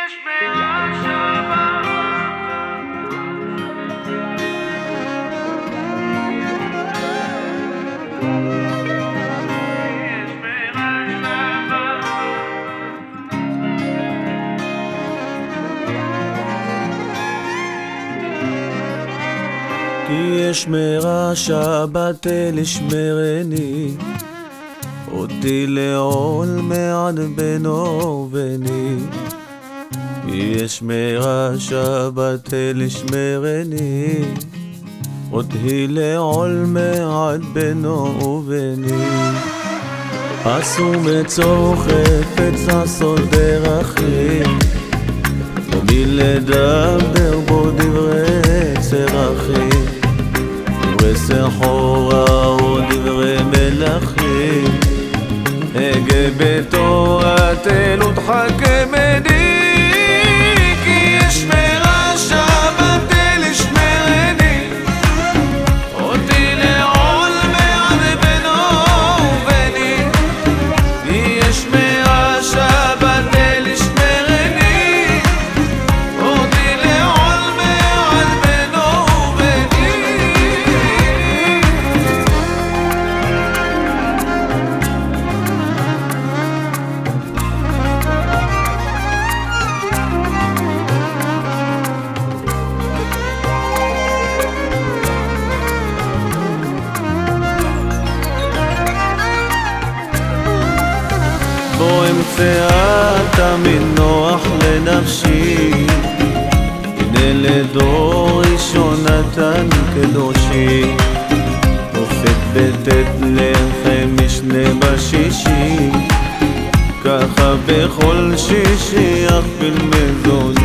כי ישמרה שבת אל ישמרני אותי לעול מעד בינו וביני כי ישמרה שבת ישמרני אותי לעול מעד בינו וביני. אסור מצור חפץ לעשות דרכים ומי לדבר בו דברי צרכים. דברי סחורה או דברי בו אמצאה תמיד נוח לנפשי. הנה לדור ראשון נתן קדושי. מופת בטית לחם משנה בשישי. ככה בכל שישי אכפיל מזוני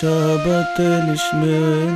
شابت الشمال